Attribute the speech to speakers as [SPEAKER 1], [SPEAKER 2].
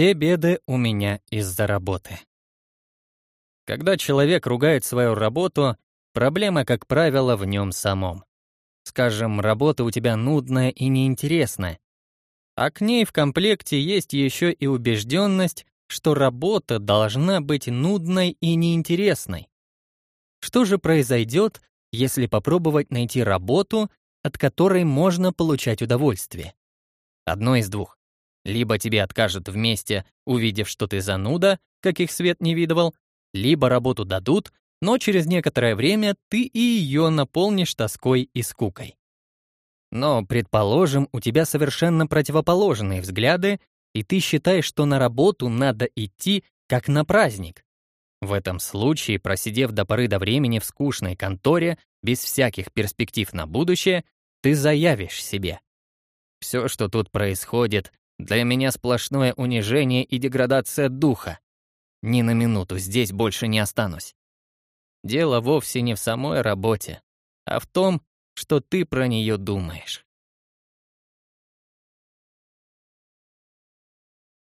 [SPEAKER 1] Все беды у меня из-за работы. Когда человек ругает свою работу, проблема, как правило, в нем самом. Скажем, работа у тебя нудная и неинтересная. А к ней в комплекте есть еще и убежденность, что работа должна быть нудной и неинтересной. Что же произойдет, если попробовать найти работу, от которой можно получать удовольствие? Одно из двух. Либо тебе откажут вместе, увидев, что ты зануда, каких свет не видывал, либо работу дадут, но через некоторое время ты и ее наполнишь тоской и скукой. Но, предположим, у тебя совершенно противоположные взгляды, и ты считаешь, что на работу надо идти как на праздник. В этом случае, просидев до поры до времени в скучной конторе, без всяких перспектив на будущее, ты заявишь себе. Все, что тут происходит, для меня сплошное унижение и деградация духа. Ни на минуту здесь больше не останусь. Дело вовсе не в самой работе, а в том, что ты про нее думаешь.